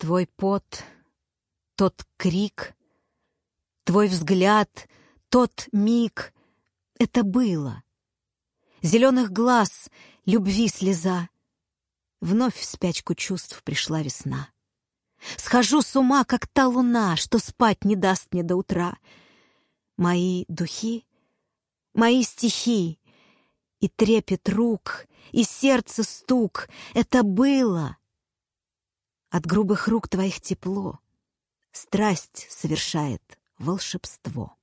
Твой пот, тот крик, твой взгляд, тот миг — это было. Зеленых глаз, любви слеза. Вновь в спячку чувств пришла весна. Схожу с ума, как та луна, что спать не даст мне до утра. Мои духи, мои стихи, и трепет рук, и сердце стук — это было. От грубых рук твоих тепло, страсть совершает волшебство.